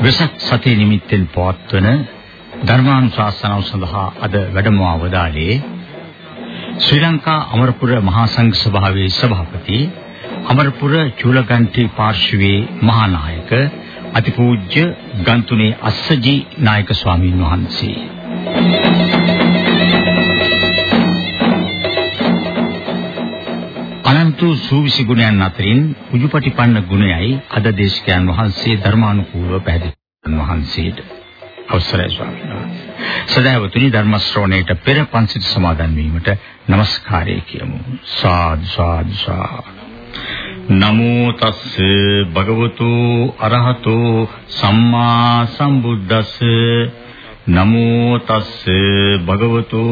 වෙසක් සතිය නිමිත්තෙන් පවත්වන ධර්මානුශාසනාව සඳහා අද වැඩම අවදාලේ ශ්‍රී ලංකා අමරපුර මහා සංඝ සභාවේ සභාපති අමරපුර චූලගන්ටි පාර්ශවයේ මහානායක අතිපූජ්‍ය ගන්තුනේ අස්සජි නායක ස්වාමීන් වහන්සේ. අනන්ත සූවිසි ගුණයන් අතරින් උජුපටිපන්න ගුණයයි අද දේශකයන් වහන්සේ ධර්මානුකූලව පැහැදිලි වහන්සේට අවසරයි ස්වාමීන් වහන්සේ. සදාවතුනි ධර්ම ශ්‍රවණයට පෙර පන්සිල් සමාදන් වීමට নমස්කාරය කියමු. සාදු සාදු සාදු. නමෝ තස්ස භගවතු අරහතෝ සම්මා සම්බුද්දස්ස නමෝ තස්ස භගවතු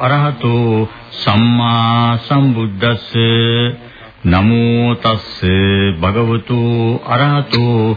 අරහතෝ සම්මා සම්බුද්දස්ස නමෝ තස්ස භගවතු අරහතෝ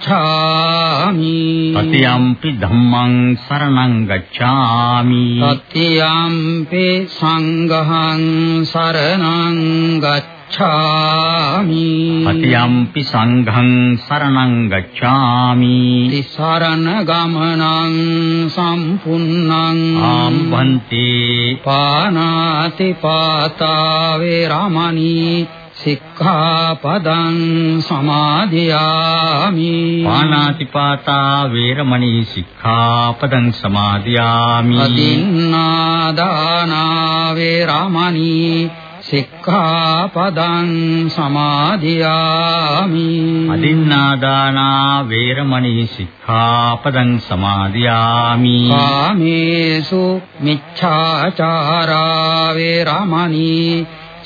ගච්ඡාමි. තතියම්පි ධම්මං සරණං ගච්ඡාමි. තතියම්පේ සංඝං සරණං ගච්ඡාමි. තතියම්පි සංඝං සරණං ගච්ඡාමි. තිසරණ ගමනං සම්පුන්නං ආම්බන්තේ. පානාති පාතා වේරමණී සික්ඛාපදං සමාදියාමි। පානාතිපාතා වේරමණී සික්ඛාපදං සමාදියාමි। අදින්නා දානා වේරමණී සික්ඛාපදං සමාදියාමි। අදින්නාදානා වේරමණී සික්ඛාපදං සමාදියාමි। කාමේසු මිච්ඡාචාරා වේරමණී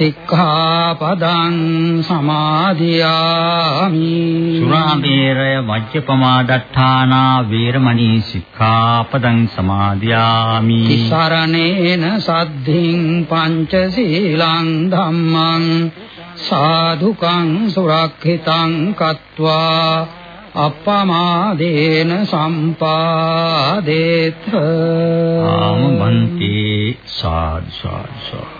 සික්ඛාපදං සමාදියාමි. සුරාමේරය මජ්ජපමාදට්ඨානා වේරමණී සික්ඛාපදං සමාදියාමි. තිසරණේන සද්ධින් පංචශීලං ධම්මං සාදුකං සුරක්ෂිතං කତ୍වා අපමාදේන සම්පාදේත ආමන්ති සාදු සාදු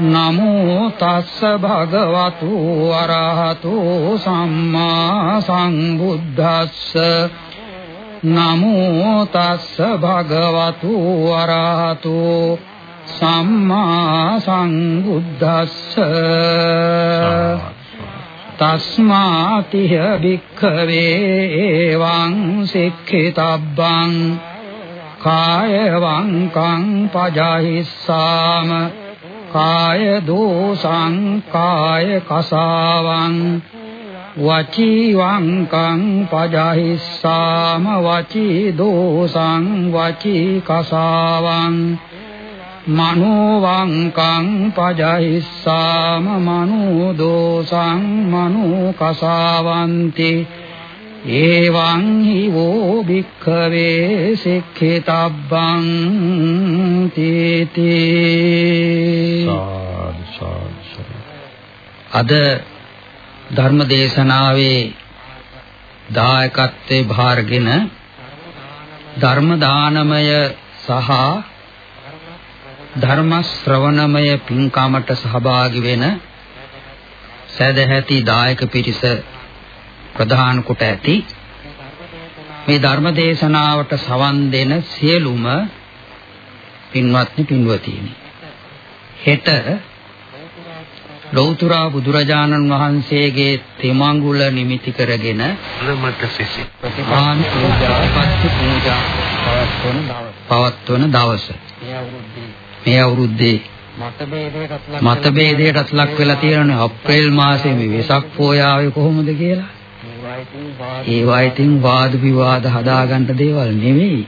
නමෝ තස්ස භගවතු වරහතු සම්මා සංබුද්දස්ස නමෝ තස්ස භගවතු වරහතු සම්මා සංබුද්දස්ස තස්මාතිය භික්ඛවේ එවං සික්ඛිතබ්බං. කාය වංකං පජහිස්සාම. කාය දෝසං කාය කසාවං වචී වංකං පජහිස්සාම වචී දෝසං වචී කසාවං. මනෝවංකං පජහිස්සාම මනෝ දෝසං මනෝ කසාවන්ති. එවං හි වෝ භික්ඛවේ සික්ඛිතබ්බං තීති. අද ධර්ම දේශනාවේ දායකත්වයේ භාරගෙන ධර්ම දානමය සහ ධර්ම ශ්‍රවණමය පින්කමට සහභාගී වෙන සදැහැති දායක පිරිස ප්‍රධාන කොට ඇති. මේ ධර්ම දේශනාවට සවන් දෙන සියලුම පින්වත්නි පින්වතීනි. හෙට ලෞතර බුදුරජාණන් වහන්සේගේ තෙමඟුල නිමිති කරගෙන මට සිසි. ප්‍රතිපාන් පූජා පත්ති පූජා පවත්වන දවස. මේ අවුරුද්දේ. මතභේදයටත් ලක් වෙලා තියෙනනේ අප්‍රේල් මාසයේ මේ වෙසක් පෝයාවේ කොහොමද කියලා. ඒවා ඉතින් වාද විවාද හදාගන්න දේවල් නෙවෙයි.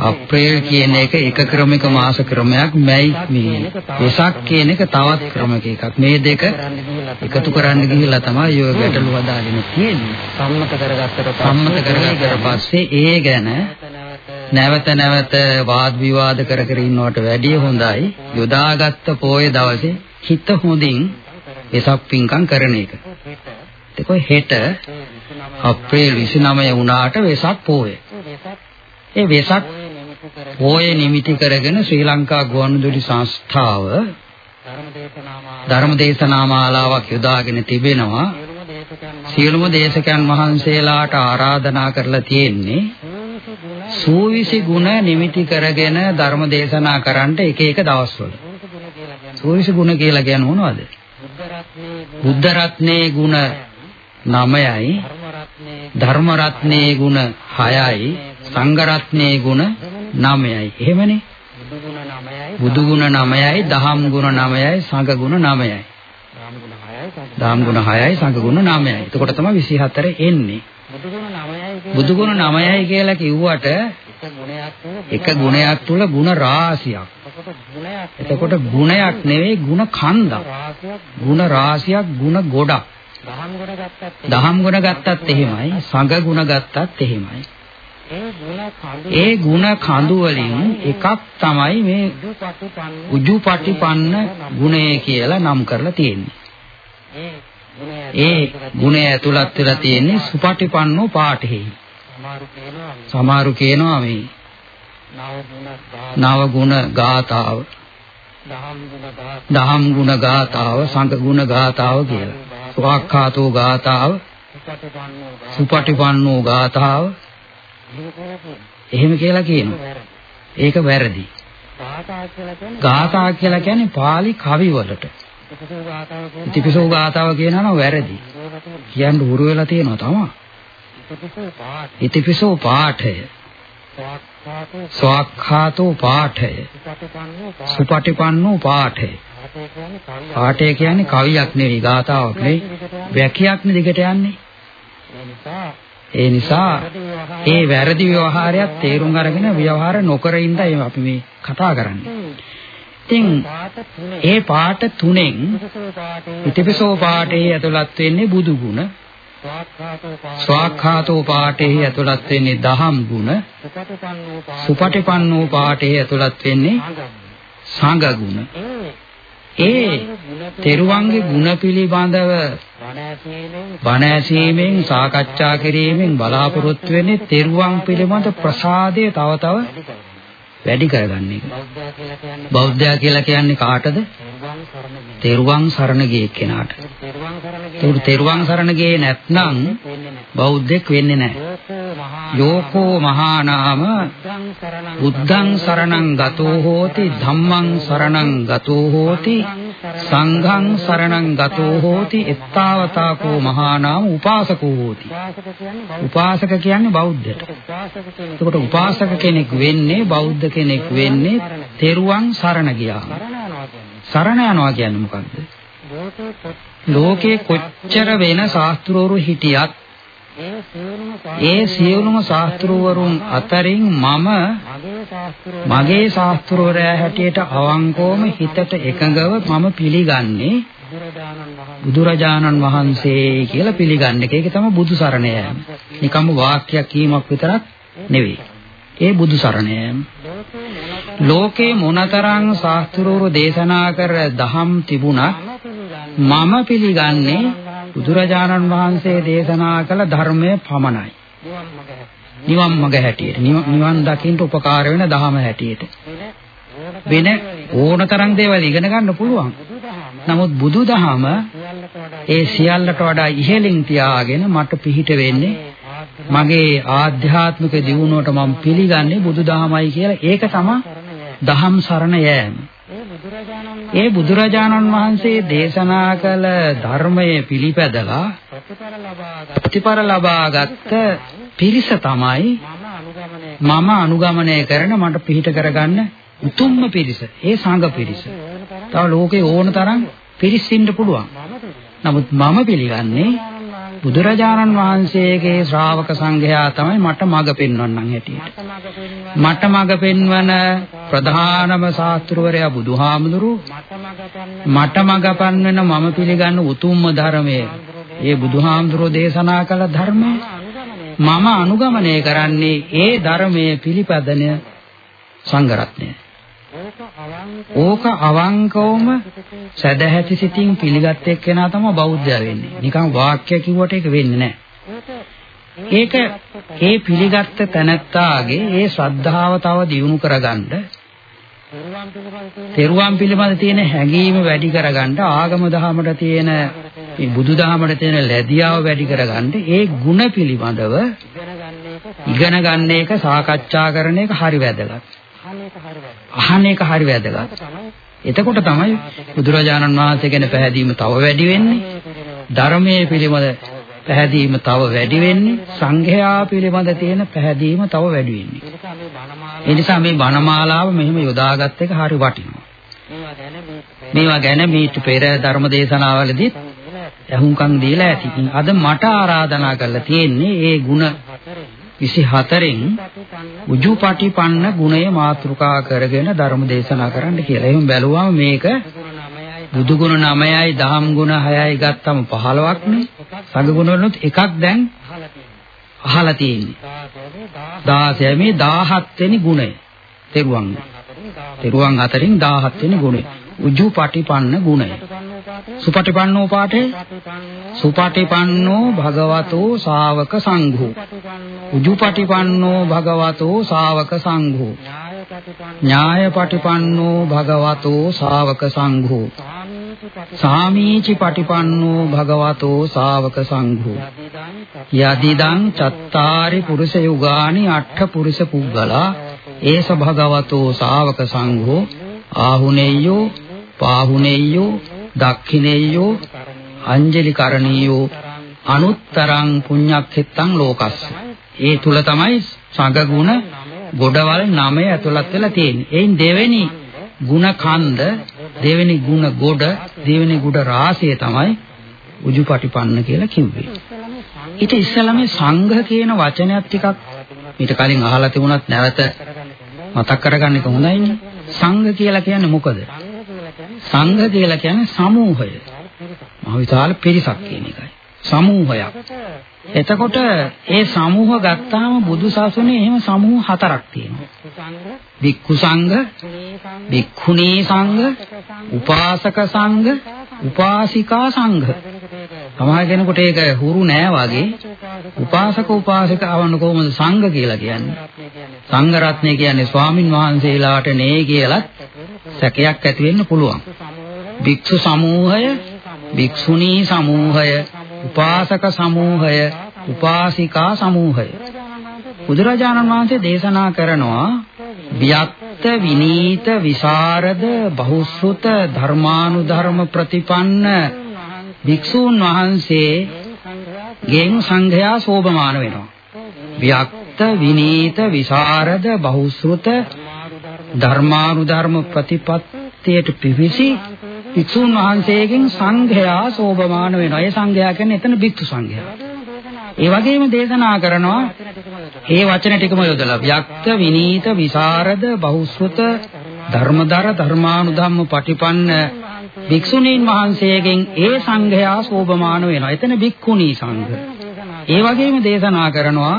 අප්‍රේල් කියන එක එක ක්‍රමික මාස ක්‍රමයක් මැයි මේ වෙසක් කියන එක තවත් ක්‍රමික එකක්. මේ දෙක එකතු කරන්න ගිහිල්ලා තමයි ඔය ගැටලු හදාගෙන තියෙන්නේ. සම්මත කරගත්තට සම්මත කරගත්තට පස්සේ ඒ ගැන නැවත නැවත වාද විවාද කර කර ඉන්නවට වැඩිය හොඳයි යොදාගත්ත පොයේ දවසේ හිත හොඳින් වෙසක් පින්කම් කරන එක. ඒක හෙට අප්‍රේල් 29 වුණාට වෙසක් පොය. ඒ වෙසක් පොයේ නිමිති කරගෙන ශ්‍රී ලංකා ගුවන්විදුලි සංස්ථාව ධර්ම දේශනා මාලාවක් යොදාගෙන තිබෙනවා. සියලුම දේශකයන් වහන්සේලාට ආරාධනා කරලා තියෙන්නේ සූවිසි ගුණ නිමිති කරගෙන ධර්ම දේශනා කරන්නට එක එක දවස්වල. සූවිසි ගුණ කියලා කියන්නේ මොනවද? බුද්ධ රත්නේ ගුණ 9යි ධර්ම රත්නේ ගුණ 6යි සංඝ රත්නේ ගුණ 9යි. එහෙමනේ. බුදු ගුණ 9යි දහම් ගුණ 9යි සංඝ ගුණ 9යි. දහම් ගුණ 6යි සංඝ ගුණ 9යි. එතකොට තමයි 24 එන්නේ. බුදු ගුණ 9යි කියලා කිව්වට එක ගුණයක් තුල ගුණ රාශියක්. එතකොට ගුණයක් නෙවෙයි ගුණ කන්දක්. ගුණ රාශියක් ගුණ ගොඩක්. දහම් ගුණ ගත්තත් එහෙමයි, සංඝ ගුණ ගත්තත් එහෙමයි. ඒ ගුණ කඳු වලින් එකක් තමයි මේ උජුපටිපන්න ගුණය කියලා නම් කරලා තියෙන්නේ. ඒ ගුණය ඇතුළත් වෙලා තියෙන්නේ සුපටිපන්නෝ පාඨෙහි. සමහරු කියනවා මේ නව ගුණ ගාතාව දහම් ගුණ ගාතාව සංඝ ගුණ ගාතාව කියලා. සුවාක්ඛාතෝ ගාතාව සුපටිපන්නෝ ගාතාව එහෙම කියලා කියනවා. ඒක වැරදි. ගාථා කියලා කියන්නේ pāli කවි වලට. ඉතිපිසෝ ගාතාව කියනවා නම් වැරදි. කියන්න උරු වෙලා තියෙනවා තමයි. ඉතිපිසෝ පාඨය. ස්වාක්ඛාතෝ පාඨය. සුපටිපන්නෝ පාඨය. පාඨය කියන්නේ කවියක් නෙවෙයි ගාතාවක් නෙවෙයි. වැකියක් නේ දිගට යන්නේ. ඒ නිසා ඒ වැරදි ව්‍යවහාරයක් තේරුම් අරගෙන ව්‍යවහාර නොකර ඉඳලා අපි මේ කතා කරන්නේ. ඉතින් ඒ පාට තුනෙන් ඉතිපිසෝ පාඨයේ ඇතුළත් වෙන්නේ බුදු ගුණ. ස්වාක්ඛාතෝ පාඨයේ ඇතුළත් වෙන්නේ දහම් ගුණ. සුපටිපන්නෝ පාඨයේ ඇතුළත් වෙන්නේ සංඝ ගුණ. ඒ තෙරුවන්ගේ ගුණ පිළිබඳව බණ ඇසීමෙන් සාකච්ඡා කිරීමෙන් බලාපොරොත්තු වෙන්නේ තෙරුවන් පිළිබඳ ප්‍රසාදය තව තව වැඩි කරගන්න එක. බෞද්ධයා කියලා කියන්නේ කාටද? තෙරුවන් සරණ ගිය කෙනාට. ඒක තෙරුවන් සරණ ගියේ නැත්නම් බෞද්ධෙක් වෙන්නේ නැහැ. යෝකෝ මහා නාම බුද්ධං සරණං ගතෝ හෝති ධම්මං සරණං ගතෝ හෝති සංඝං සරණං ගතෝ හෝති එත්තාවතාකෝ මහා නාම උපාසකෝ හෝති. උපාසක කියන්නේ බෞද්ධයට. එතකොට උපාසක කෙනෙක් වෙන්නේ බෞද්ධ කෙනෙක් වෙන්නේ තෙරුවන් සරණ ගියාම. සරණ යනවා කියන්නේ මොකක්ද? ලෝකේ කොච්චර වෙන ශාස්ත්‍රවරු හිටියත් ඒ සියලුම ශාස්ත්‍රවරුන් අතරින් මම මගේ ශාස්ත්‍රවරයා හැටියට අවංකවම හිතට එකඟව මම පිළිගන්නේ බුදුරජාණන් වහන්සේ කියලා පිළිගන්නේ. ඒක තමයි බුදු සරණ යෑම. නිකම්ම වාක්‍යයක් කීමක් විතරක් නෙවෙයි. ඒ බුදු සරණ යෑම. ලෝකේ මොනතරම් ශාස්ත්‍රවරු දේශනා කර දහම් තිබුණත් මම පිළිගන්නේ බුදුරජාණන් වහන්සේ දේශනා කළ ධර්මය පමණයි. නිවන් මඟ හැටියට නිවන් දකින්න උපකාර වෙන ධහම හැටියට. වෙන ඕනතරම් දේවල් ඉගෙන ගන්න පුළුවන්. නමුත් බුදුදහම ඒ සියල්ලට වඩා ඉහළින් තියාගෙන මට පිහිට වෙන්නේ මගේ ආධ්‍යාත්මික දියුණුවට මම පිළිගන්නේ බුදුදහමයි කියලා ඒක තමයි දහම් සරණ යෑම. ඒ බුදුරජාණන් වහන්සේ දේශනා කළ ධර්මයේ පිළිපැදලා ප්‍රතිපර ලබාගත් පිරිස තමයි මම අනුගමනය කරන මට පිහිට කරගන්න උතුම්ම පිරිස. ඒ සංඝ පිරිස. තව ලෝකේ ඕන තරම් පිරිස් ඉන්න පුළුවන්. නමුත් මම පිළිගන්නේ බුදුරජාණන් වහන්සේගේ ශ්‍රාවක සංඝයා තමයි මට මඟ පෙන්වන්නන් හැටියට. මට මඟ පෙන්වන ප්‍රධානම ශාස්ත්‍රවරයා බුදුහාමුදුරු මට මඟ පන්වන මම පිළිගන්න උතුම්ම ධර්මය. ඒ බුදුහාමුදුරෝ දේශනා කළ ධර්මය මම අනුගමනය කරන්නේ ඒ ධර්මයේ පිළිපදන සංඝරත්නය. ඕක අවංකවම සදැහැති සිතින් පිළිගත් එක්කෙනා තමයි බෞද්ධයා වෙන්නේ. නිකන් වාක්‍ය කිව්වට ඒක වෙන්නේ නැහැ. ඒක ඒ පිළිගත් තැනැත්තාගේ ඒ ශ්‍රද්ධාව තව දියුණු කරගන්න තෙරුවන් පිළිබඳ තියෙන හැඟීම වැඩි කරගන්න ආගම දහමට තියෙන මේ බුදු දහමට තියෙන ලැබියාව වැඩි කරගන්න ඒ ಗುಣ පිළිබඳව ඉගෙන ගන්න එක සාකච්ඡා කරන එක හරි වැදගත්. අහන එක හරි වැදගත්. එතකොට තමයි බුදුරජාණන් වහන්සේ ගැන පැහැදීම තව වැඩි වෙන්නේ. ධර්මයේ පිළිබඳ පැහැදීම තව වැඩි වෙන්නේ. සංඝයා පිළිබඳ තියෙන පැහැදීම තව වැඩි වෙන්නේ. ඒ නිසා මේ බණමාලාව මෙහෙම යොදාගත් එක හරි වටිනවා. මේවා ගැන මීට පෙර ධර්ම දේශනාවලදී ඇහුම්කන් දීලා ඇති. අද මට ආරාධනා කරලා තියෙන්නේ ඒ ಗುಣ 24න් උජුපටිපන්න ගුණය මාතෘකා කරගෙන ධර්ම දේශනා කරන්න කියලා. එහෙනම් බැලුවම මේක බුදු ගුණ 9යි දහම් ගුණ 6යි ගත්තම 15ක් නේ. සංඝ ගුණ වලුත් එකක් දැන් අහලා තියෙන්නේ. 16 මේ 17 වෙනි ගුණය. තෙරුවන්. තෙරුවන් අතරින් 17 වෙනි ගුණය. උජුපටිපන්න ගුණය. සුපටිපන්නෝ පාඨේ සුපටිපන්නෝ භගවතෝ ශාවක සංඝෝ. උජුපටිපන්නෝ භගවතෝ ශාවක සංඝෝ. ඥායපටිපන්නෝ භගවතෝ ශාවක සංඝෝ. සාමීචි පටිපන්නෝ භගවතෝ ශාවක සංඝෝ. යදිදං චත්තාරි පුරුෂ යුගානි අට්ඨ පුරුෂ පුද්ගලා. ඒස භගවතෝ ශාවක සංඝෝ. ආහුනේයෝ පාහුනේයෝ දක්ඛිනේයෝ අංජලි කරණීයෝ අනුත්තරං පුඤ්ඤක්ඛෙත්තං ලෝකස්ස. ඒ තුල තමයි සංගුණ ගොඩවල් 9 ඇතුළත් වෙලා තියෙන්නේ. එයින් දෙවෙනි ಗುಣ කන්ද, දෙවෙනි ಗುಣ ගොඩ, දෙවෙනි ගුඩ රාශිය තමයි උජුපටිපන්න කියලා කිව්වේ. ඊට ඉස්සෙල්ලා මේ සංඝ කියන වචනයත් ටිකක් ඊට කලින් අහලා තිබුණත් නැවත මතක් කරගන්න එක හොඳයිනේ. සංඝ කියලා කියන්නේ මොකද? සංඝ කියලා කියන්නේ සමූහය. මහ විශාල පිරිසක් කියන එකයි. සමූහයක්. එතකොට ඒ සමූහ ගත්තාම බුදු සසුනේ එහෙම සමූහ හතරක් තියෙනවා. වික්ඛු සංඝ, වික්ඛුණී සංඝ, උපාසක සංඝ, උපාසිකා සංඝ. සමහර කෙනෙකුට ඒක හුරු නෑ වගේ. උපාසක උපාසිකාවන් කොහොමද සංඝ කියලා කියන්නේ? සංඝ රත්නය කියන්නේ ස්වාමින් වහන්සේලාට නේ කියලා සැකයක් ඇති වෙන්න පුළුවන්. භික්ෂු සමූහය, භික්ෂුණී සමූහය, උපාසක සමූහය, උපාසිකා සමූහය. බුදුරජාණන් වහන්සේ දේශනා කරනවා වික්ත විනීත විසරද බහුශ්‍රුත ධර්මානුධර්ම ප්‍රතිපන්න භික්ෂූන් වහන්සේ ගෙන් සංඝයා සෝභමාන වෙනවා. වික්ත විනීත විසරද බහුශ්‍රුත ධර්මානුධර්ම ප්‍රතිපත්තියට පිවිසි භික්ෂූන් වහන්සේගෙන් සංඝයා සෝභමාන වෙනවා. ඒ සංඝයා කියන්නේ එතන භික්ෂු සංඝයා. ඒ වගේම දේශනා කරනවා ඒ වචන ටිකම යොදලා වික්ත විනීත විසරද බහුශ්‍රුත ධර්මදර ධර්මානුධම්ම පටිපන්න භික්ෂුණීන් වහන්සේගෙන් ඒ සංඝයා සෝභමාන වෙනවා. එතන භික්ඛුණී සංඝ. ඒ වගේම දේශනා කරනවා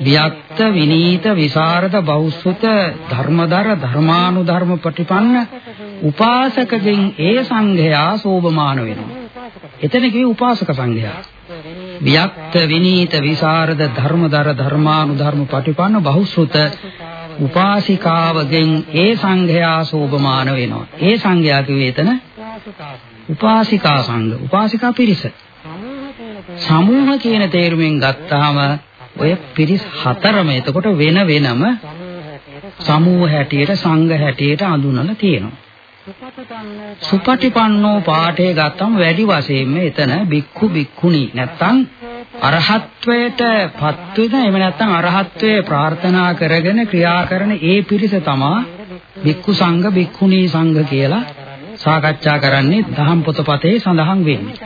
වික්ත විනීත විසරද බහුශ්‍රුත ධර්මදර ධර්මානුධර්ම පටිපන්න උපාසකගෙන් ඒ සංඝයා සෝභමාන වෙනවා. එතන කිව්වේ උපාසක සංඝයා. වික්ත විනීත විසරද ධර්මදර ධර්මානුධර්ම පටිපන්න බහුශ්‍රුත උපාසිකාවගෙන් ඒ සංඝයා සෝභමාන වෙනවා. ඒ සංඝයා කිව්වේ එතන උපාසිකා සංඝ. උපාසිකා පිරිස. සමූහ කියන තේරුමෙන් ගත්තාම ඔය පිරිස් හතරම එතකොට වෙන වෙනම සමූහ හැටියට සංඝ හැටියට අඳුනලා තියෙනවා. සුපටිපන්නෝ පාඨය ගත්තම වැඩි වශයෙන්ම එතන බික්ඛු බික්ඛුනි නැත්තම් අරහත්වයට පත් වෙන එහෙම නැත්තම් අරහත්වයේ ප්‍රාර්ථනා කරගෙන ක්‍රියා කරන ඒ පිරිස තමා බික්ඛු සංඝ බික්ඛුනි සංඝ කියලා සාකච්ඡා කරන්නේ දහම් පොතපතේ සඳහන් වෙන්නේ.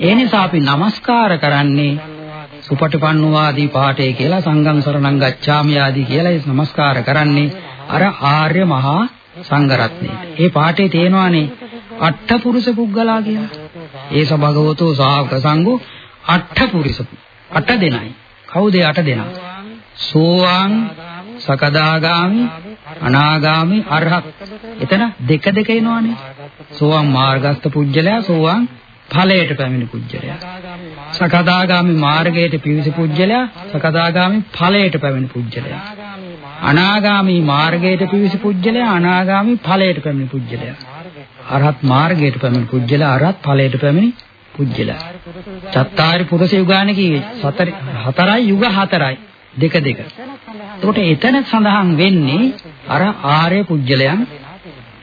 ඒ නිසා අපි নমස්කාර කරන්නේ සුපටිපන්නවාදී පාඨය කියලා සංඝං සරණං ගච්ඡාමි ආදී කියලා නමස්කාර කරන්නේ අර ආර්ය මහා සංඝරත්නයේ. ඒ පාඨේ තේනවානේ අට්ඨ පුරුෂ පුද්ගලා කියලා. ඒස භගවතෝ සාවක සංඝෝ අට්ඨ පුරුෂ අට දෙනයි. කවුද අට දෙනා? සෝවාන් සකදාගාමි අනාගාමි අරහත්. එතන දෙක දෙක එනවානේ. සෝවාන් මාර්ගස්ත පුජ්‍යලයා සෝවාන් ඵලයට පැමිණි පුජ්‍යලයා. සකදාගාමි මාර්ගයට පිවිසි පුජ්‍යලයා සකදාගාමි ඵලයට පැමිණි පුජ්‍යලයා. අනාගාමි මාර්ගයට පිවිසි පුජ්‍යලයා අනාගාමි ඵලයට පැමිණි පුජ්‍යලයා. අරහත් මාර්ගයට පැමිණි පුජ්‍යලයා අරහත් ඵලයට පැමිණි පුජ්‍යලයා. චත්තාරි පුරුෂ යුගාන කියේ සතර හතරයි යුග හතරයි දෙක දෙක. එතකොට එතන සඳහන් වෙන්නේ අර ආර්ය පුජ්‍යලයන්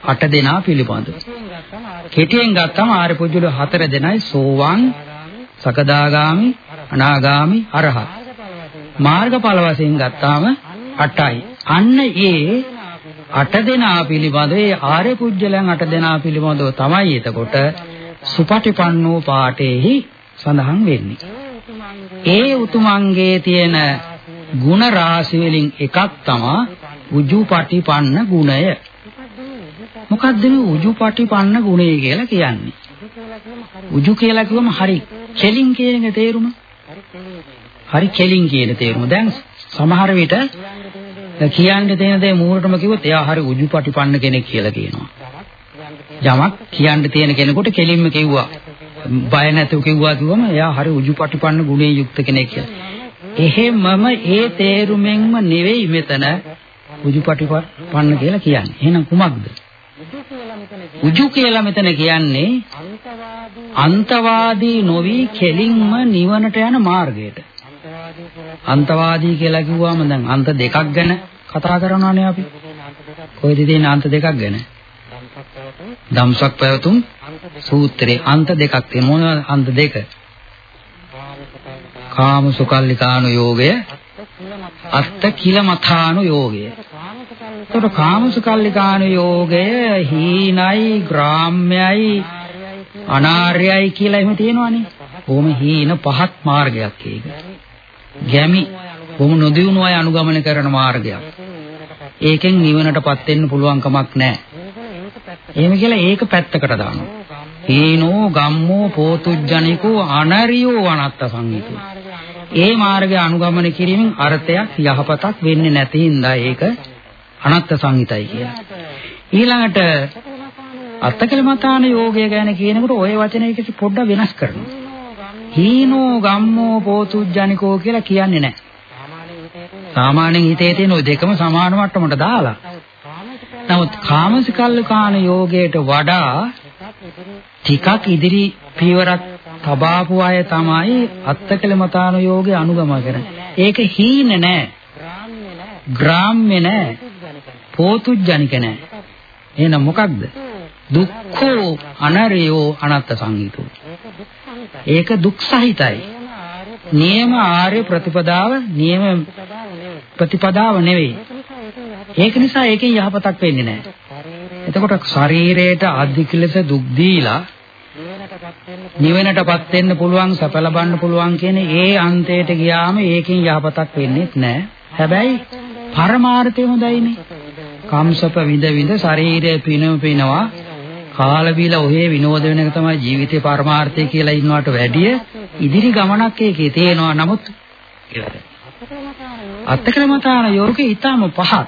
අට දෙනා පිළිබඳව. කෙටියෙන් ගත්තම ආර්ය පුජ්‍යල හතර දෙනයි සෝවාන් සකදාගාමි අනාගාමි අරහත්. මාර්ගඵල වශයෙන් ගත්තාම 8යි. අන්න ඒ අට දෙනා පිළිබඳව ඒ ආර්ය පුජ්‍යලයන් අට දෙනා පිළිබඳව තමයි එතකොට සුපටිපන්නෝ පාඨේහි සඳහන් වෙන්නේ. ඒ උතුමන්ගේ තියෙන ಗುಣ රාශි වලින් එකක් තමයි උජුපටිපන්න ගුණය. මොකක්ද මේ උජුපටිපන්න ගුණය කියලා කියන්නේ? උජු කියලා කිව්වම හරි කෙලින් කියන එක තේරුම. හරි කෙලින් කියන තේරුම. දැන් සමහර විට කියන්න තියෙන දේ මූලටම කිව්වොත් එයා හරි උජුපටිපන්න කෙනෙක් කියලා කියනවා. යමක් කියන්න තියෙන කෙනෙකුට කෙලින්ම කිව්වා. බය නැතුව කිව්වා කිව්වම එයා හරි උජුපටිපන්න ගුණේ යුක්ත කෙනෙක් කියලා. එහෙමම ඒ තේරුමෙන්ම නෙවෙයි මෙතන උජුපටිපන්න කියලා කියන්නේ. එහෙනම් කුමක්ද? උජු කියලා මෙතන කියන්නේ අන්තවාදී නොවි කෙලින්ම නිවනට යන මාර්ගයට. අන්තවාදී කියලා කිව්වම දැන් අන්ත දෙකක් ගැන කතා කරනවානේ අපි. කොයිද තියෙන අන්ත දෙකක් ගැන? ධම්සක් පැවතුම් සූත්‍රයේ අන්ත දෙකක් තියෙන මොනවද අන්ත දෙක? කාම සුකල්ලිකානු යෝගය අත්ත කිලමථානු යෝගය. එතකොට කාම සුකල්ලිකානු යෝගය හීනයි ග්‍රාම්‍යයි අනාර්යයි කියලා එහෙම තියෙනවනේ. කොහොම හීන පහත් මාර්ගයක් ඒක. ගැමි කොහොම නොදියුණු අය අනුගමනය කරන මාර්ගයක්. ඒකෙන් නිවනටපත් වෙන්න පුළුවන් කමක් නැහැ. එහෙම කියලා ඒක පැත්තකට දානවා. හීනෝ ගම්මෝ පෝතුජ්ජනිකෝ අනරියෝ අනත්ත සංහිතෝ. ඒ මාර්ගය අනුගමනය කිරීමෙන් අර්ථයක් යහපතක් වෙන්නේ නැති හින්දා ඒක අනත්ත සංහිතයි කියලා. ඊළඟට අත්තකලමතාන යෝගය ගැන කියනකොට ওই වචනයකට පොඩ්ඩක් වෙනස් කරනවා. හීනෝ ගම්මෝ පෝතුජ්ජනිකෝ කියලා කියන්නේ නැහැ. සාමාන්‍යයෙන් හිතේ තියෙන ওই දෙකම සමාන මට්ටමට දාලා. නමුත් කාමසිකල්ලකාන යෝගයට වඩා ටිකක් ඉදිරි පියවරක් තබාපු අය තමයි අත්තකලමතාන යෝගේ අනුගම කරන්නේ. ඒක හීන නෑ. ග්‍රාම්‍ය නෑ. පෝතුජ්ජනික නෑ. එහෙනම් මොකක්ද? දුක්ඛෝ අනරයෝ අනත්ත සංහිතෝ. ඒක දුක් සහිතයි. නියම ආර්ය ප්‍රතිපදාව නියම ප්‍රතිපදාව නෙවෙයි. ඒක නිසා ඒකෙන් යහපතක් වෙන්නේ නැහැ. එතකොට ශරීරයට අධික ලෙස දුක් දීලා නිවෙනටපත් වෙන්න පුළුවන් සැප ලබන්න පුළුවන් කියන ඒ අන්තයට ගියාම ඒකෙන් යහපතක් වෙන්නේ නැහැ. හැබැයි පරමාර්ථය හොඳයිනේ. කම්සප විඳ විඳ ශරීරය පිනව පිනවා කාල බීලා ඔහේ විනෝද වෙන එක තමයි ජීවිතේ පරමාර්ථය කියලා ඉන්නවට වැඩිය ඉදිරි ගමනක් ඒකේ තියෙනවා නමුත් අත්තකලමතාන යෝගේ ඊටම පහත්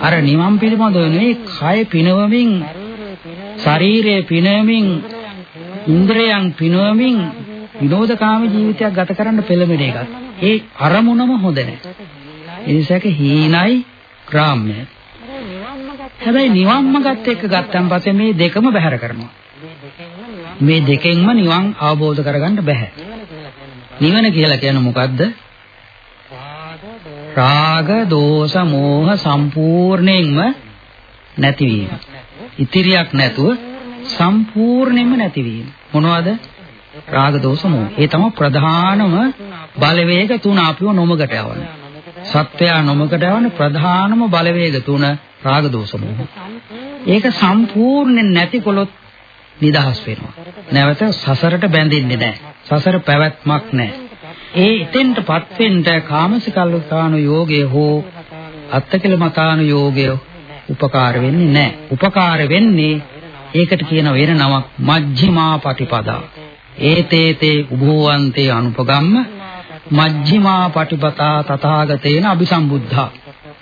අර නිවන් පිළිබඳව නෙවෙයි කය පිනවමින් ශරීරය පිනවමින් ඉන්ද්‍රයන් පිනවමින් විනෝදකාමී ජීවිතයක් ගත කරන්න පෙළඹෙන එකක්. ඒ අරමුණම හොඳ නැහැ. ඒ නිසාක හීනයි ග්‍රාම්‍යයි. හැබැයි නිවන්ම ගත්ත එක ගත්තන් පස්සේ මේ දෙකම බැහැර කරනවා. මේ දෙකෙන්ම නිවන් අවබෝධ කරගන්න බෑ. නිවන කියලා කියන්නේ මොකද්ද? රාග, දෝෂ, මෝහ සම්පූර්ණයෙන්ම නැතිවීම. ඉතිරියක් නැතුව සම්පූර්ණයෙන්ම නැතිවීම. මොනවද? රාග, දෝෂ, මෝහ. ඒ තමයි ප්‍රධානම බලවේග තුන අපිව නොමකට යවන්නේ. සත්‍යය නොමකට යවන ප්‍රධානම බලවේග තුන රාග දෝෂ මොහ. ඒක සම්පූර්ණයෙන් නැතිකොලොත් නිදහස් වෙනවා. නැවත සසරට බැඳෙන්නේ නැහැ. සසර පැවැත්මක් නැහැ. ඒ එතෙන්ටපත් වෙන්න කාමසිකල්ලකාන යෝගය හෝ අත්තකල මතාන යෝගය උපකාර වෙන්නේ නැහැ. උපකාර වෙන්නේ ඒකට කියන වෙන නමක් මජ්ක්‍ධිමා පටිපදා. ඒතේතේ උභෝවන්තේ අනුපගම්ම මජ්ක්‍ධිමා පටිපතා තථාගතේන අபிසම්බුද්ධා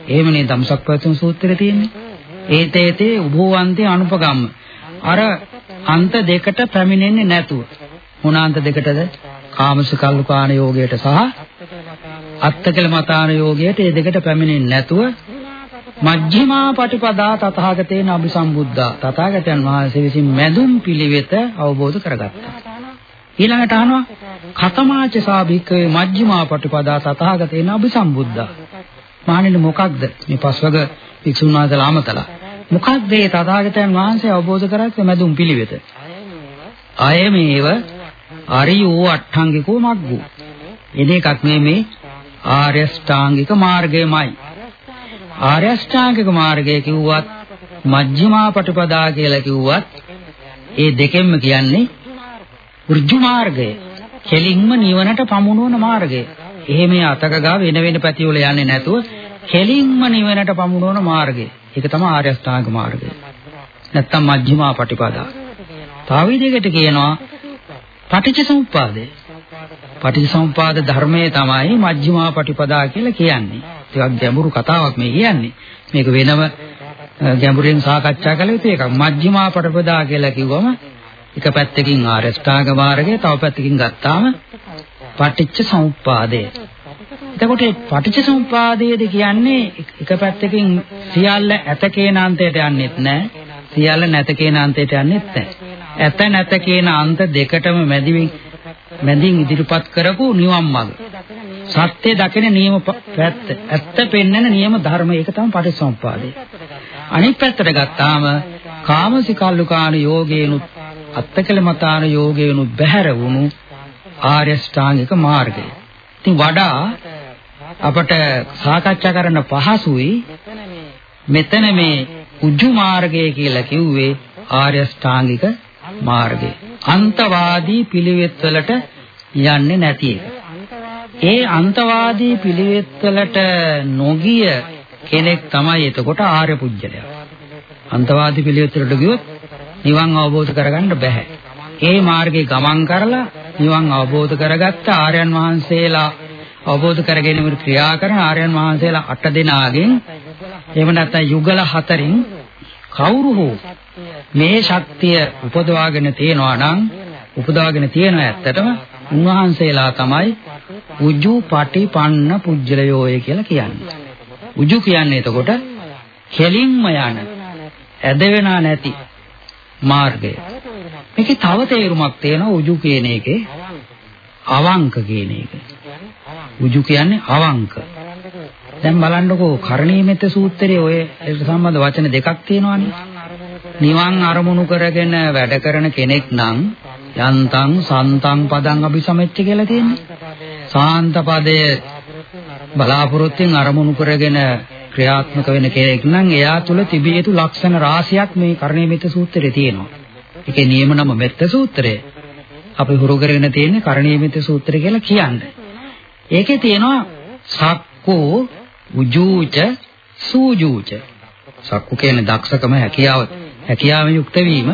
එහෙමනේ ධම්සක්පවතුන් සූත්‍රයේ තියෙන්නේ. ඒතේතේ උභෝවන්තේ අනුපගම්ම. අර අන්ත දෙකට පැමිණෙන්නේ නැතුව. මොන අන්ත දෙකටද? කාමසකල්ුකාණ යෝගයට සහ අත්තකල මතාන යෝගයට මේ දෙකට පැමිණෙන්නේ නැතුව මජ්ක්‍ධිමා පටිපදා තථාගතේන අபிසම්බුද්ධා. තථාගතයන් වහන්සේ විසින් මැදුම් පිළිවෙත අවබෝධ කරගත්තා. ඊළඟට අහනවා කතමාච සාභික්කේ මජ්ක්‍ධිමා පටිපදා තථාගතේන අபிසම්බුද්ධා. මහණෙනි මොකක්ද මේ පස්වග වික්ෂුන් වහන්සේලා අමතලා මොකක්ද මේ තථාගතයන් වහන්සේ අවබෝධ කරගත්තේ මැදුම් පිළිවෙත අයමේව අරියෝ අට්ඨංගිකෝ මග්ගෝ එන එකක් මේ ආර්ය ශ්‍රාංගික මාර්ගයමයි ආර්ය ශ්‍රාංගික මාර්ගය කිව්වත් මජ්ක්‍ධිමා පටිපදා කියලා කිව්වත් ඒ දෙකෙන්ම කියන්නේ ඍජු මාර්ගය කෙලින්ම නිවනට පමුණුවන මාර්ගය එහෙම අතක ගා වෙන වෙන පැති වල යන්නේ නැතුව කෙලින්ම නිවනට පමුණවන මාර්ගය. ඒක තමයි ආර්ය අෂ්ටාංග මාර්ගය. නැත්තම් මජ්ක්‍ධිමා පටිපදා. තව විදිහකට කියනවා පටිච්චසමුප්පාදය. පටිච්චසමුපාද ධර්මයේ තමයි මජ්ක්‍ධිමා පටිපදා කියලා කියන්නේ. ටිකක් ගැඹුරු කතාවක් මේ කියන්නේ. මේක වෙනම ගැඹුරින් සාකච්ඡා කළ යුතු එකක්. මජ්ක්‍ධිමා පටිපදා කියලා කිව්වම එක පැත්තකින් ආර්ය අෂ්ටාංග මාර්ගය තව පැත්තකින් ගත්තාම පටිච්ච සමුප්පාදය. එතකොට පටිච්ච සමුප්පාදයේද කියන්නේ එක පැත්තකින් සියල්ල ඇත කියන අන්තයට යන්නේත් නැහැ. සියල්ල නැත කියන අන්තයට යන්නේත් නැහැ. ඇත නැත කියන අන්ත දෙකටම මැදින් මැදින් ඉදිරිපත් කරපු නිවන් මඟ. සත්‍ය දකින නියම පැත්ත. ඇත්ත පෙන්වන නියම ධර්ම ඒක තමයි පටිච්චසමුප්පාදය. අනිත් පැත්තට ගත්තාම කාමසිකල්ලුකාන යෝගේනුත් අත්තකල මතාන යෝගේනුත් බැහැර වුණු ආර්ය ශ්‍රාංගික මාර්ගය. ඉතින් වඩා අපට සාකච්ඡා කරන්න පහසුයි මෙතන මේ උජු මාර්ගය කියලා කිව්වේ ආර්ය ශ්‍රාංගික මාර්ගය. අන්තවාදී පිළිවෙත් වලට යන්නේ නැති එක. ඒ අන්තවාදී පිළිවෙත් වලට නොගිය කෙනෙක් තමයි එතකොට ආර්ය පුජ්‍යලයා. අන්තවාදී පිළිවෙත් වලට ගියොත් නිවන් අවබෝධ කරගන්න බෑ. ඒ මාර්ගේ ගමන් කරලා නිවන් අවබෝධ කරගත්ත ආර්යයන් වහන්සේලා අවබෝධ කර ගැනීමට ක්‍රියා කරන ආර්යයන් වහන්සේලා අට දෙනාගෙන් එහෙම නැත්නම් යුගල හතරින් කවුරු හෝ මේ ශක්තිය උපදවාගෙන තියනවා නම් උපදවාගෙන තියෙන ඇත්තටම උන්වහන්සේලා තමයි උජු පටිපන්න පුජ්‍යලයෝය කියලා කියන්නේ. උජු කියන්නේ එතකොට කෙලින්ම යන ඇදවෙනා නැති මාර්ගය. මේකේ තව තේරුමක් තියෙනවා උජු කියන එකේ අවංක කියන එක. උජු කියන්නේ අවංක. දැන් බලන්නකෝ කරණීයමෙත සූත්‍රයේ ඔය ඒකට සම්බන්ධ වචන දෙකක් තියෙනවානේ. නිවන් අරමුණු කරගෙන වැඩ කරන කෙනෙක් නම් යන්තං සන්තං පදං අபிසමෙච්ච කියලා තියෙන්නේ. සාන්ත පදයේ බලාපොරොත්තුෙන් අරමුණු කරගෙන ක්‍රියාත්මක වෙන කෙනෙක් නම් එයා තුල තිබිය යුතු ලක්ෂණ රාශියක් මේ කරණීයමෙත සූත්‍රයේ තියෙනවා. ඒකේ නියම නම මෙත්ත සූත්‍රය. අපි හුරු කරගෙන තියෙන්නේ කරණීයමෙත සූත්‍රය කියලා කියන්නේ. ඒකේ තියෙනවා සක්කෝ උජූච සූජූච. සක්කු කියන්නේ දක්ෂකම හැකියාව හැකියාවෙන් යුක්ත වීම.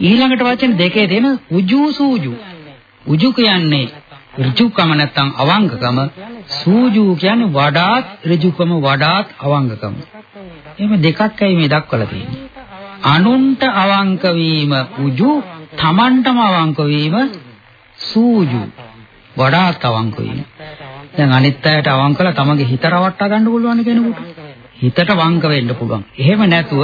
ඊළඟට වචන දෙකේ දෙන උජු සූජු. උජු කියන්නේ ඍජුකම නැත්නම් අවංගකම. සූජු කියන්නේ වඩාත් ඍජුකම වඩාත් අවංගකම. එහෙම දෙකක්යි මේ දක්වලා තියෙන්නේ? අනුන්ට අවංක වීම උජු තමන්ටම අවංක වීම සූජු. වඩාත් අවංක වීම. දැන් අනිත් අයට අවංකලා තමගේ හිත රවට්ටා ගන්න පුළුවන් කෙනෙකුට. හිතට වංග වෙන්න පුළුවන්. එහෙම නැතුව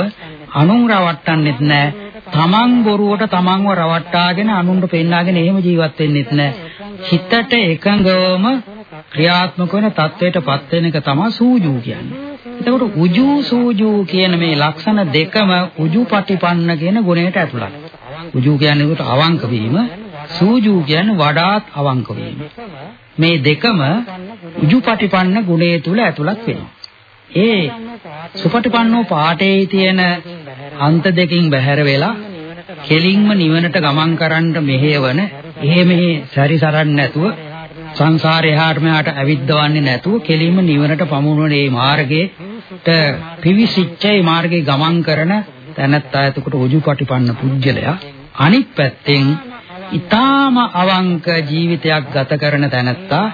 අනුන් රවට්ටන්නෙත් නැහැ. තමන් බොරුවට තමන්ව රවට්ටාගෙන අනුන්ට පෙන්නාගෙන එහෙම ජීවත් වෙන්නෙත් නැහැ. හිතට එකඟවම ක්‍රියාත්මක වෙන தത്വයටපත් වෙන එක තමයි සූජූ කියන්නේ. එතකොට උජූ සූජූ කියන මේ ලක්ෂණ දෙකම උජුපටිපන්න කියන ගුණයට ඇතුළත්. උජූ කියන්නේ උකට අවංක වීම, සූජූ කියන්නේ වඩාත් අවංක වීම. මේ දෙකම උජුපටිපන්න ගුණය තුල ඇතුළත් වෙනවා. ඒ සුපටිපන්නෝ පාඨයේ තියෙන අන්ත දෙකකින් බැහැර වෙලා කෙලින්ම නිවනට ගමන් කරන්න මෙහෙවන එහෙ මෙහෙ සැරිසරන්නේ නැතුව සංසාරේ එහාට මෙහාට ඇවිද්දවන්නේ නැතුව කෙලින්ම නිවනට පමුණුවන මේ මාර්ගයට පිවිසිච්ච මේ මාර්ගේ ගමන් කරන තැනත් ආයතකට උජුපටිපන්න පුජ්‍යලයා අනිත් පැත්තෙන් ඊටාම අවංක ජීවිතයක් ගත කරන තැනත්තා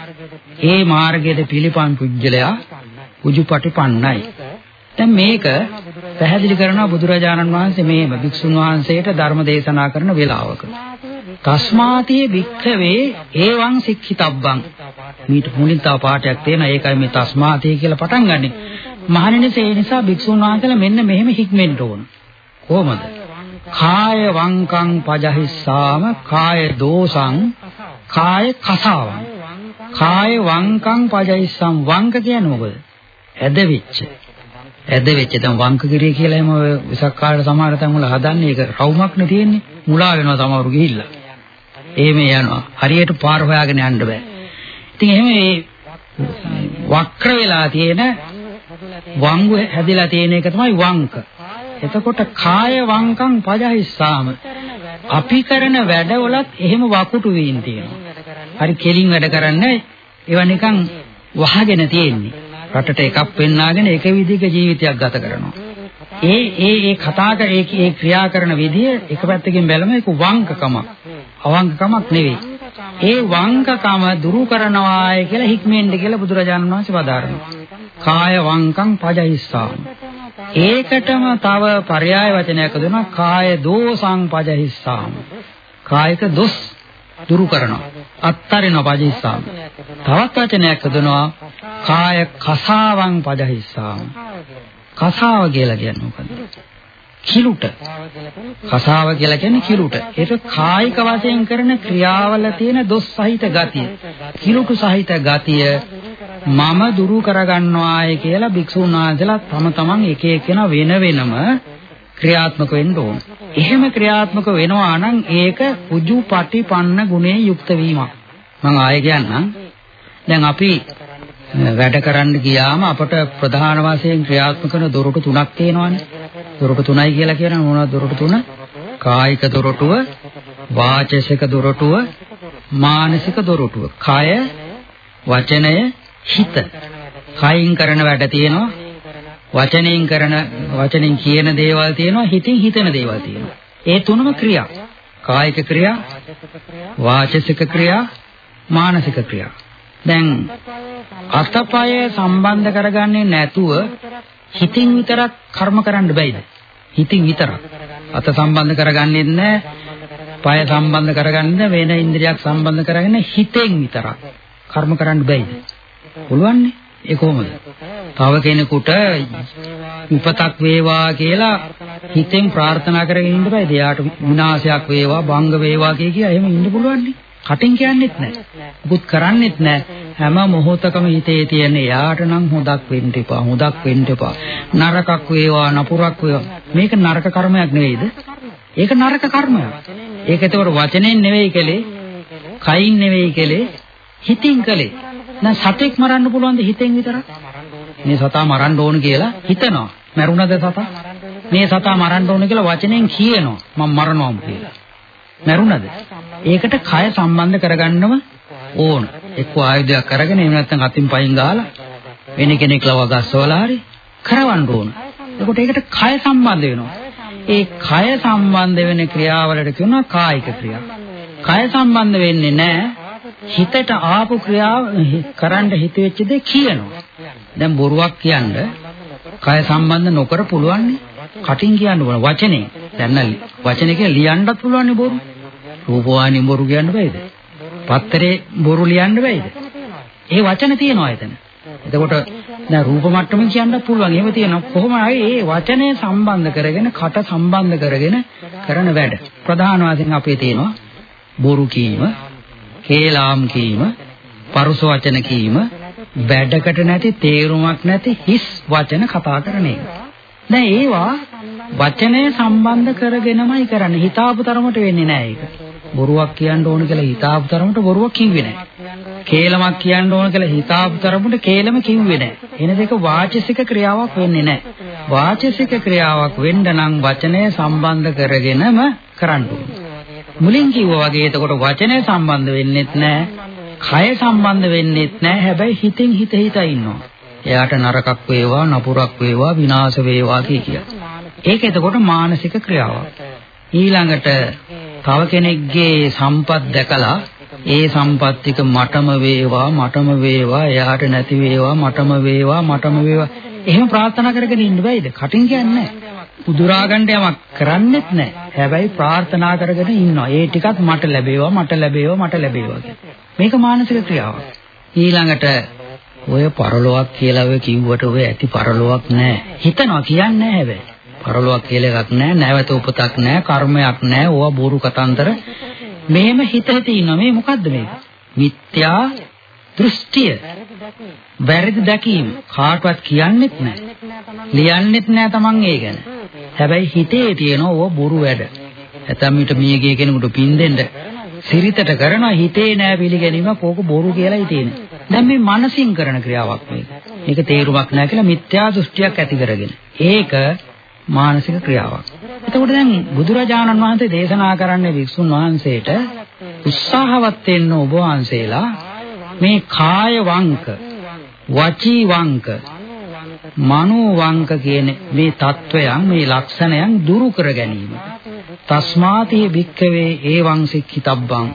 ඒ මාර්ගයට පිළිපන් පුජ්‍යලයා උජුපටිපන්නයි දැන් මේක පැහැදිලි කරනවා බුදුරජාණන් වහන්සේ මේ භික්ෂුන් වහන්සේට ධර්ම දේශනා කරන වෙලාවක. තස්මාතිය භික්ඛවේ ඒවං සික්ඛිතබ්බං. මීට මුලින් තව පාඩයක් තියෙනවා. ඒකයි මේ තස්මාතිය කියලා පටන් ගන්නෙ. මහණෙනි ඒ නිසා භික්ෂුන් වහන්සේලා මෙන්න මෙහෙම හික්මෙන්න ඕන. කොහොමද? කාය වංකං පජහිස්සාම කාය දෝසං කාය කසාවං. කාය වංකං පජහිස්සම් වංක කියන්නේ මොකද? ඇදවිච්ච. ඇද වෙච්ච දැන් වංකගිරිය කියලා එහෙම විසක් කාලේ සමහර තැන් වල හදන්නේ ඒක රවුමක් නේ තියෙන්නේ. මුලා වෙනවා සමහරු ගිහිල්ලා. එහෙම යනවා. හරියට පාර හොයාගෙන යන්න බෑ. ඉතින් එහෙම මේ වක්‍ර වෙලා තියෙන වංගු හැදිලා තියෙන එක තමයි වංක. එතකොට කාය වංකං පජහිස්සාම අපි කරන වැඩවලත් එහෙම වකුටු වීන් තියෙනවා හරි කෙලින් වැඩ කරන්නේ ඒවා නිකන් වහගෙන තියෙන්නේ රටට එකක් පෙන්නාගෙන එක විදිහක ජීවිතයක් ගත කරනවා. ඒ ඒ ඒ කතා කර ඒ ඒ ක්‍රියා කරන විදිය එක පැත්තකින් බැලම ඒක වංකකමක්. අවංකකමක් නෙවෙයි. ඒ වංකකම දුරු කරනවායි කියලා හික්මෙන්ද කියලා බුදුරජාණන් වහන්සේ වදාරනවා. කාය වංකං පජහිස්සාම. ඒකටම තව පర్యాయ වචනයක් දෙනවා කාය දෝසං පජහිස්සාම. කායික දොස් දුරු කරනවා. අත්තරින පජහිස්සාම. තවත් වචනයක් දෙනවා කාය කසාවං පජහිස්සාම. කසාව කියලා කියන්නේ මොකද? කිලුට. කසාව කියලා කියන්නේ කිලුට. ඒක කායික වශයෙන් කරන ක්‍රියාවල තියෙන දොස් සහිත ගතිය. කිලුට සහිත ගතිය මම දුරු කරගන්නවායි කියලා භික්ෂුන් වහන්සේලා තම තමන් එක එකන වෙන වෙනම ක්‍රියාත්මක වෙන්න ඕන. එහෙම ක්‍රියාත්මක වෙනවා නම් ඒක උජුපටිපන්න ගුණේ යුක්ත වීමක්. මම ආයෙ කියන්නම්. දැන් අපි වැඩ කරන්න ගියාම අපට ප්‍රධාන වශයෙන් ක්‍රියාත්මක කරන දොරටු තුනක් තියෙනවානේ. දොරටු තුනයි කියලා කියනවා මොනවද දොරටු තුන? කායික දොරටුව, වාචසික දොරටුව, මානසික දොරටුව. කය, වචනය, හිත. කයින් කරන වැඩ තියෙනවා. වචනෙන් කරන වචනෙන් කියන දේවල් තියෙනවා, හිතින් හිතන දේවල් තියෙනවා. ඒ තුනම ක්‍රියා. කායික ක්‍රියා, වාචසික ක්‍රියා, මානසික ක්‍රියා. දැන් අතපය සම්බන්ධ කරගන්නේ නැතුව හිතින් විතරක් කර්ම කරන්න බෑද? හිතින් විතරක්. අත සම්බන්ධ කරගන්නෙත් නැහැ. පය සම්බන්ධ කරගන්න වෙන ඉන්ද්‍රියක් සම්බන්ධ කරගෙන හිතෙන් විතරක්. කර්ම කරන්න බෑද? පුළුවන්නේ. ඒ කොහොමද? තව කෙනෙකුට විපතක් වේවා කියලා හිතෙන් ප්‍රාර්ථනා කරගෙන ඉන්න බෑද? එයාට විනාශයක් වේවා, භංග වේවා කිය කිය එහෙම ඉන්න පුළුවන්නේ. කටින් කියන්නෙත් නැහැ. මුකුත් කරන්නෙත් නැහැ. හැම මොහොතකම හිතේ තියෙන එයාට නම් හොදක් වෙන්න එපා, හොදක් වෙන්න එපා. නරකක් වේවා, නපුරක් වේවා. මේක නරක කර්මයක් නෙවෙයිද? ඒක නරක කර්මයක්. ඒක ඒතකොට වචනෙන් නෙවෙයි කලේ, කයින් නෙවෙයි කලේ, හිතින් කලේ. දැන් සතෙක් මරන්න පුළුවන්ද හිතෙන් විතරක්? මේ සතා මරන්න ඕන කියලා හිතනවා. මරුණද සතා? මේ සතා මරන්න ඕන කියලා වචනෙන් කියනවා. මම මරනවා කියලා. මරුණද? ඒකට කය සම්බන්ධ කරගන්නම ඕන. එක්ක ආයුධයක් අරගෙන එහෙම නැත්නම් අතින් පයින් ගහලා වෙන කෙනෙක් ලව ගස්සවලා හරි කරවන්න ඕන. එතකොට ඒකට කය සම්බන්ධ වෙනවා. ඒ කය සම්බන්ධ වෙන ක්‍රියාවලට කියනවා කායික ක්‍රියා. කය සම්බන්ධ වෙන්නේ නැහැ හිතට ආපු ක්‍රියාව කරන්න හිතෙච්ච දේ කියනවා. දැන් බොරුවක් කියන්න කය සම්බන්ධ නොකර පුළුවන් කටින් කියන්න ඕන වචනේ. දැන් වචනේ කියලා ලියන්නත් පුළුවන් බොරු. රූපවාහිනිය බොරු කියන්න බෑද? පත්තරේ බොරු ලියන්න බෑද? ඒ වචන තියෙනවා එතන. එතකොට දැන් රූප මට්ටමින් කියන්න පුළුවන්. එහෙම තියෙනවා. කොහොම හරි ඒ වචනේ සම්බන්ධ කරගෙන කට සම්බන්ධ කරගෙන කරන වැඩ. ප්‍රධාන වශයෙන් අපේ තියෙනවා බොරු කීම, කේලාම් කීම, පරුස වචන කීම, බැඩකට නැති තේරුමක් නැති හිස් වචන කතා කරන එක. දැන් ඒවා වචනය සම්බන්ධ කරගෙනමයි කරන්නේ. හිතාපු තරමට වෙන්නේ නැහැ ඒක. බොරුවක් කියන්න ඕන කියලා හිතාපු තරමට බොරුවක් කිව්වේ නැහැ. කේලමක් කියන්න ඕන කියලා හිතාපු තරමට කේලම කිව්වේ නැහැ. එන දෙක වාචසික ක්‍රියාවක් වෙන්නේ නැහැ. වාචසික ක්‍රියාවක් වෙන්න නම් වචනය සම්බන්ධ කරගෙනම කරන්න ඕනේ. මුලින් කිව්වා වගේ එතකොට වචනය සම්බන්ධ වෙන්නෙත් නැහැ. කය සම්බන්ධ වෙන්නෙත් නැහැ. හැබැයි හිතින් හිත හිත ඉන්නවා. එයාට නරකක් වේවා, නපුරක් වේවා, විනාශ වේවා කිය. ඒක එතකොට මානසික ක්‍රියාවක්. ඊළඟට තව කෙනෙක්ගේ සම්පත් දැකලා ඒ සම්පත් ටික මටම වේවා මටම වේවා එයාට නැති වේවා මටම වේවා මටම වේවා. එහෙම ප්‍රාර්ථනා කරගෙන ඉන්න බෑද කටින් කියන්නේ උදුරා ගන්න යමක් කරන්නෙත් නැහැ. හැබැයි ප්‍රාර්ථනා කරගෙන ඉන්නවා. ඒ ටිකත් මට ලැබේවා මට ලැබේවා මට ලැබේවා මේක මානසික ක්‍රියාවක්. ඊළඟට ඔය පරලොවක් කියලා ඔය කිව්වට ඔය ඇති පරලොවක් නැහැ හිතනවා කියන්නේ හැබැයි. පරලොවක් කියලා එකක් නැහැ නැවත උපතක් නැහැ කර්මයක් නැහැ ඕවා බොරු කතන්දර. මෙහෙම හිත හිත ඉන්නවා. මේ මොකද්ද මේක මිත්‍යා දෘෂ්ටිය. වැරදි දැකීම. කාටවත් කියන්නෙත් නැහැ ලියන්නෙත් නැහැ Taman ඒ ගැන. හැබැයි හිතේ තියෙන ඕව බොරු වැඩ. නැත්නම් මිට මියගේ කෙනෙකුට පින් දෙන්න. සිරිතට කරනවා හිතේ නෑ පිළිගැනීමක්. ඕක බොරු කියලායි තියෙන්නේ. දැන් මේ මානසින් කරන ක්‍රියාවක් මේක. මේක තේරුමක් නැහැ කියලා මිත්‍යා දෘෂ්ටියක් ඇති කරගෙන. ඒක මානසික ක්‍රියාවක්. එතකොට දැන් බුදුරජාණන් වහන්සේ දේශනා කරන්නේ වික්ෂුන් වහන්සේට උත්සාහවත් වෙන්න ඔබ වහන්සේලා මේ කාය වංක, වචී වංක, මනෝ වංක කියන මේ தত্ত্বයන් මේ ලක්ෂණයන් දුරු කර ගැනීම. තස්මාති භික්ඛවේ ඒවං සික්ඛිතබ්බං.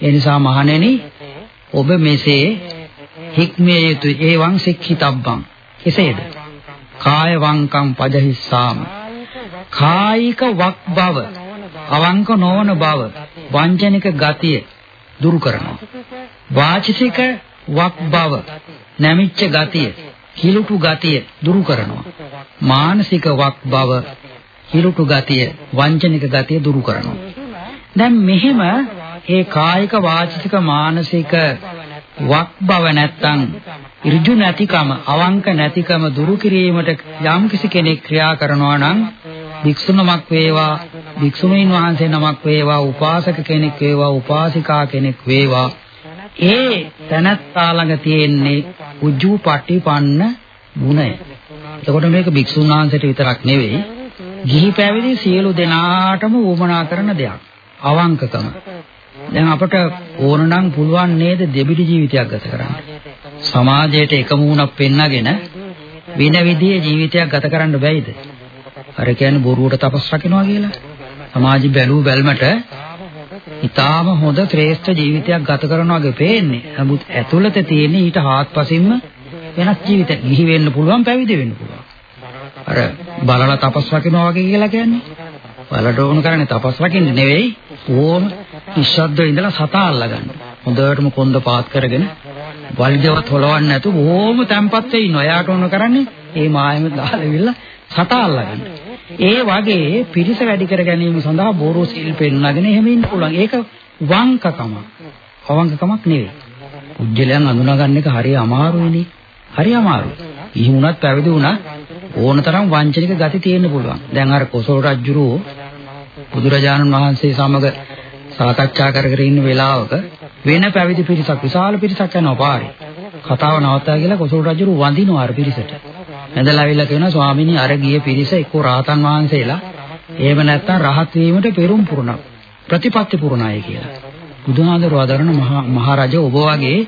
ඒ නිසා මහණෙනි ඔබ මෙසේ හික්මිය යුතු ඒවං සික්ඛිතබ්බං. කෙසේද? කාය වංකම් පජහිස්සාම කායික වක් බව අවංක නොවන බව වංචනික ගතිය දුරු කරනවා වාචික වක් බව නැමිච්ච ගතිය කිලුටු ගතිය දුරු කරනවා මානසික වක් බව කිලුටු ගතිය වංචනික ගතිය දුරු කරනවා දැන් මෙහෙම ඒ කායික වාචික මානසික වක් බව නැත්තම් ඍජු නැතිකම අවංක නැතිකම දුරු කිරීමට යම් කිසි කෙනෙක් ක්‍රියා කරනවා නම් භික්ෂුණමක් වේවා භික්ෂුණීන් වහන්සේ නමක් වේවා උපාසක කෙනෙක් වේවා උපාසිකා කෙනෙක් වේවා ඒ තනත්තා ළඟ තියෙන්නේ උජුපටිපන්න ගුණය. එතකොට මේක භික්ෂුන් වහන්සේට විතරක් නෙවෙයි ගිහි පැවිදි සියලු දෙනාටම උවමනා කරන දෙයක්. අවංකකම. දැන් අපට ඕන නම් පුළුවන් නේද දෙබිඩි ජීවිතයක් ගත කරන්න. සමාජයට එකම වුණක් පෙන්නගෙන වෙන විදිහේ ජීවිතයක් ගත කරන්න බැයිද? අර කියන්නේ බොරුවට තපස් රකින්නවා කියලා. සමාජ බැලූ බැල්මට ඊටාම හොඳ ශ්‍රේෂ්ඨ ජීවිතයක් ගත කරනවා වගේ පේන්නේ. නමුත් ඇතුළත තියෙන ඊට හාත්පසින්ම වෙනස් ජීවිතයක්. ගිහි වෙන්න පුළුවන්, පැවිදි වෙන්න පුළුවන්. අර බලලා තපස් රකින්නවා වගේ කියලා කියන්නේ. බලට ඕන කරන්නේ තපස් රකින්න නෙවෙයි. ඕම නිශ්ශබ්දව ඉඳලා සතා අල්ලගන්න. හොඳටම කොන්ද පාත් කරගෙන වල්ජවත් හොලවන්නේ නැතුව බොහොම තැම්පත් වෙ ඉන්නවා. එයාට ඕන කරන්නේ මේ මායම දාලා ඉවිල්ලා සතා අල්ලගන්න. ඒ වගේ පිරිස වැඩි කර ගැනීම සඳහා බොරු සිල් පෙන්වගෙන එහෙම ඉන්න පුළුවන්. ඒක වංකකම. අවංකකමක් නෙවෙයි. උජ්ජලයන් අඳුනා ගන්න එක හරිය අමාරුයිනේ. හරි අමාරුයි. ඉහි වුණත් පැවිදි වුණත් ඕනතරම් වංචනික ගති තියෙන්න පුළුවන්. දැන් අර කොසල් රජුරෝ බුදුරජාණන් වහන්සේ සමග සාකච්ඡා කර කර ඉන්න වෙලාවක වෙන පැවිදි පිරිසක් විශාල පිරිසක් යනවා පාරේ. කතාව නවත්තා කියලා කොසල් රජුරු වඳිනවා අර පිරිසට. ඇඳලා ඇවිල්ලා කියනවා ස්වාමීනි අර ගිය පිරිස එක්ක රාතන් වහන්සේලා එහෙම නැත්නම් රහත් වීමට පෙරම් පුරුණ ප්‍රතිපත්ති පුරුණයි කියලා. බුදුහාඳුරෝ ආදරණ මහරජා ඔබ වගේ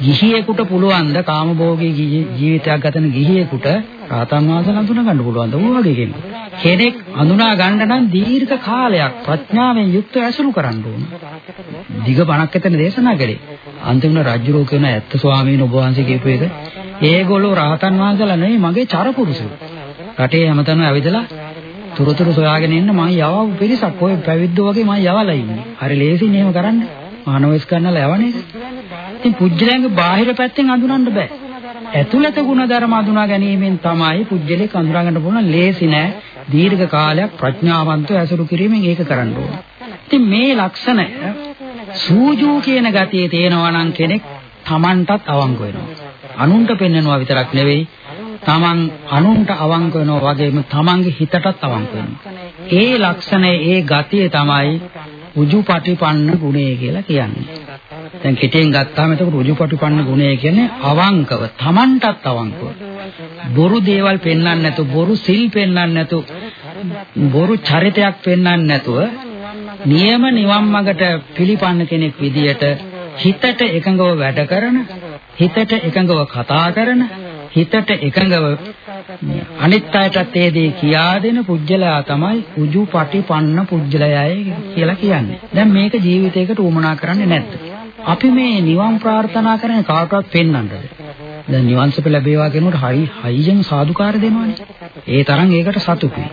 ගිහියෙකුට පුළුවන් ද කාමභෝගී ජීවිතයක් ගතන ගිහියෙකුට රාතන් වහන්සේ හඳුනා ගන්න පුළුවන් ද ඔය වගේ කෙනෙක්. කෙනෙක් හඳුනා ගන්න නම් දීර්ඝ කාලයක් ප්‍රඥාවෙන් යුක්ත ඇසුරු කරන්න ඕන. දිග බණක් එතන දේශනා කළේ. අන්තිම රජුරෝ කියන ඇත්ත ස්වාමීන් වහන්සේ කියපු එක ඒගොල්ලෝ රාතන් වහන්සේලා නෙවෙයි මගේ චරපුරුෂයෝ. රටේ හැමතැනම ඇවිදලා තුරතුරු සොයාගෙන ඉන්න මම යවව පිරිසක් ඔය පැවිද්දෝ වගේ මම යවලා ඉන්නේ. හරි ලේසියෙන් එහෙම කරන්නේ. මානවස් කරන්නලා යවන්නේ. ඉතින් පුජ්‍යලයන්ගේ බාහිර පැත්තෙන් අඳුනන්න බෑ. ඇතුළත ಗುಣධර්ම අඳුනා ගැනීමෙන් තමයි පුජ්‍යලෙක් අඳුනා ගන්න පුළුවන් ලේසි නෑ. දීර්ඝ කාලයක් ප්‍රඥාවන්තව ඇසුරු කිරීමෙන් ඒක කරන්න ඕන. ඉතින් මේ ලක්ෂණ සූජූ කියන ගතියේ තේනවා නම් කෙනෙක් Tamanටත් අවංක වෙනවා. අනුන්ට පෙන්වනවා විතරක් නෙවෙයි තමන් අනුන්ට අවංක වෙනවා වගේම තමන්ගේ හිතටත් අවංක වෙනවා. ඒ ලක්ෂණය ඒ ගතිය තමයි උජුපටිපන්න ගුණය කියලා කියන්නේ. දැන් කෙටියෙන් ගත්තාම එතකොට උජුපටිපන්න ගුණය කියන්නේ අවංකව, Tamanටත් අවංකව. බොරු දේවල් පෙන්වන්න නැතුව, බොරු සිල් පෙන්වන්න නැතුව, බොරු චරිතයක් පෙන්වන්න නැතුව නියම නිවන් මාර්ගට පිළිපන්න කෙනෙක් විදියට හිතට එකඟව වැඩ කරන, හිතට එකඟව කතා කරන, හිතට එකඟව අනිත් අයටත් ඒ දේ කියා දෙන පුජ්‍යලයා තමයි උජුපටිපන්න පුජ්‍යලයයි කියලා කියන්නේ. දැන් මේක ජීවිතයකට උමනා කරන්නේ නැද්ද? අපි මේ නිවන් ප්‍රාර්ථනා කරන්නේ කාටවත් පෙන්වන්නද? දැන් නිවන් සුව ලැබේවා කියනකොට හරි හයියෙන් සාදුකාර දෙනවනේ. ඒ තරම් ඒකට සතුටුයි.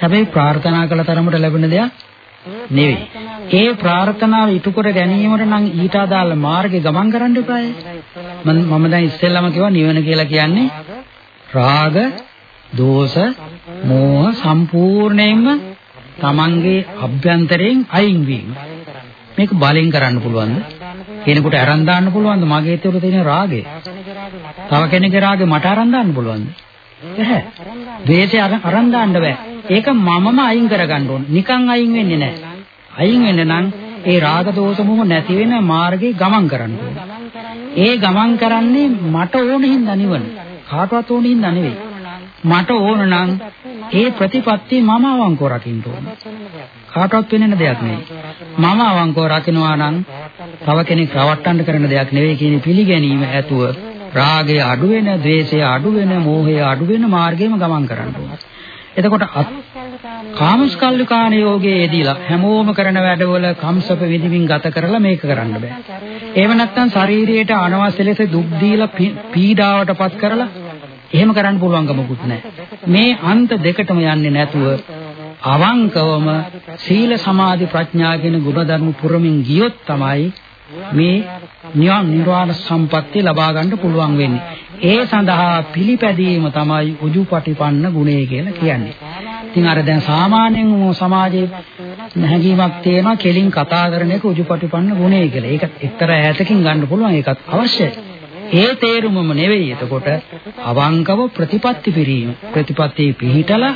හැබැයි ප්‍රාර්ථනා කළ තරමට ලැබෙන දෙයක් නෙවෙයි. ඒ ප්‍රාර්ථනාව ඉටු කර ගැනීමට නම් ඊට අදාළ මාර්ගේ ගමන් කරන්න එපායි. මම දැන් ඉස්සෙල්ලාම කිව්වා නිවන කියලා කියන්නේ රාග, දෝෂ, මෝහ සම්පූර්ණයෙන්ම තමන්ගේ අභ්‍යන්තරයෙන් අයින් වීම. මේක බලෙන් කරන්න පුළුවන්ද? කෙනෙකුට අරන් දාන්න පුළුවන්ද මගේ තුළ තියෙන රාගය? තව කෙනෙකුගේ රාගය මට අරන් දාන්න පුළුවන්ද? බැහැ. ද්වේෂය අරන් දාන්න බෑ. ඒක මමම අයින් කරගන්න ඕන. නිකන් අයින් වෙන්නේ නැහැ. අයින් වෙන්න නම් ඒ රාග දෝෂ මොහ නැති වෙන මාර්ගේ ගමන් කරන්න ඒ ගමන් කරන්නේ මට ඕන හින්දා නිවන. කාටවත් ඕන හින්දා නෙවෙයි. මට ඕන නම් ඒ ප්‍රතිපත්තිය මම අවංකව රකින්න ඕන. කාටවත් වෙනෙන දෙයක් නෙවෙයි. මම අවංකව රකින්නවා නම් තව කෙනෙක් රවට්ටන්න කරන දෙයක් නෙවෙයි කියන පිළිගැනීම ඇතුව රාගය අඩු වෙන, ද්වේෂය අඩු වෙන, මෝහය අඩු වෙන මාර්ගෙම ගමන් කරන්න ඕන. එතකොට කාමස්කල්ලිකාන යෝගයේදීලා හැමෝම කරන වැඩවල කම්සප විදිමින් ගත කරලා මේක කරන්න බෑ. එහෙම නැත්නම් ශරීරයට අනවශ්‍ය ලෙස දුක් දීලා පීඩාවටපත් කරලා එහෙම කරන්න පුළුවන්කමකුත් නැහැ. මේ අන්ත දෙකටම යන්නේ නැතුව අවංකවම සීල සමාධි ප්‍රඥා කියන ගුණධර්ම පුරමින් ගියොත් තමයි මේ නිවන් නිර්වාණ සම්පත්තිය ලබා ගන්න පුළුවන් වෙන්නේ. ඒ සඳහා පිළිපැදීම තමයි උජුපටිපන්න ගුණය කියලා කියන්නේ. ඉතින් අර දැන් සාමාන්‍යයෙන් සමාජයේ නැගීමක් තියෙනවා කෙලින් කතා කරන එක උජුපටිපන්න ගුණය කියලා. ඒක එක්තරා ඈතකින් ගන්න පුළුවන් ඒකත් අවශ්‍යයි. ඒ තේරුමම නෙවෙයි එතකොට අවංකව ප්‍රතිපත්ති පිරීම. ප්‍රතිපත්ති පිහිටලා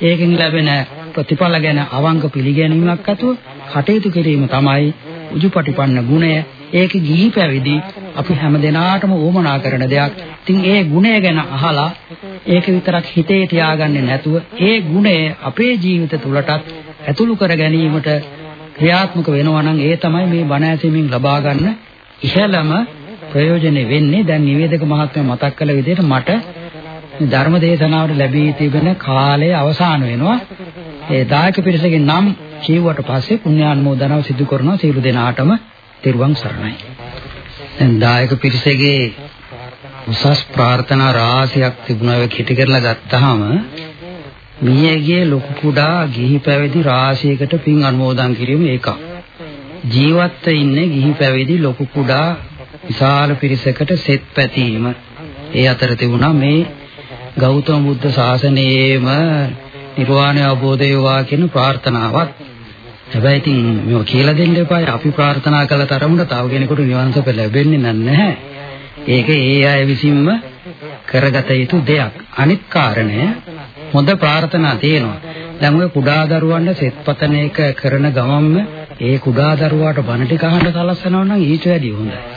ඒකෙන් ලැබෙන ප්‍රතිඵල ගැන අවංක පිළිගැනීමක් ඇතුව කටයුතු කිරීම තමයි උජුපටිපන්න ගුණය. ඒක ගිහි පැවිදි අපි හැමදෙනාටම ඕමනා කරන දෙයක්. ඉතින් ඒ ගුණය ගැන අහලා ඒක විතරක් හිතේ තියාගන්නේ නැතුව ඒ ගුණය අපේ ජීවිත තුළටත් ඇතුළු කර ගැනීමට ක්‍රියාත්මක වෙනවා නම් ඒ තමයි මේ බණ ඇසීමෙන් ලබා ගන්න ඉහළම ප්‍රයෝජනෙ වෙන්නේ. දැන් නිවේදක මහත්මයා මතක් කළ විදිහට මට ධර්ම දේශනාවට ලැබී තිබෙන කාලය අවසන් වෙනවා. ඒ දායක පිරිසගේ නම් කියුවට පස්සේ පුණ්‍යානුමෝදනාව සිදු කරනවා සියලු දෙනාටම තෙරුවන් සරණයි. දැන් දායක පිරිසගේ උසස් ප්‍රාර්ථනා රාශියක් තිබුණා ඒක හිටි කරලා ගත්තාම මියගේ ලොකු කුඩා ගිහි පැවිදි රාශියකට පින් අනුමෝදන් කිරීම එකක්. ජීවත්ව ඉන්නේ ගිහි පැවිදි ලොකු කුඩා විශාල පිරිසකට සෙත් පැතීම. ඒ අතර තිබුණා මේ ගෞතම බුද්ධ ශාසනයේම නිර්වාණය අවබෝධ වේවා කියන ප්‍රාර්ථනාවක්. හැබැයි ඉතින් මේක කියලා දෙන්න එපා. අපි ප්‍රාර්ථනා කළ තරමට තව කෙනෙකුට නිවන් සප ලැබෙන්නේ නැහැ. ඒක ඒ අය විසින්ම කරගත යුතු දෙයක්. අනිත් කාරණය හොඳ ප්‍රාර්ථනා තියෙනවා. දැන් ඔය කුඩා දරුවන්ට සෙත්පතන එක කරන ගමන්ම ඒ කුඩා දරුවාට බණ ටික අහන්න සලස්සනවා නම් ඊට වැඩිය හොඳයි.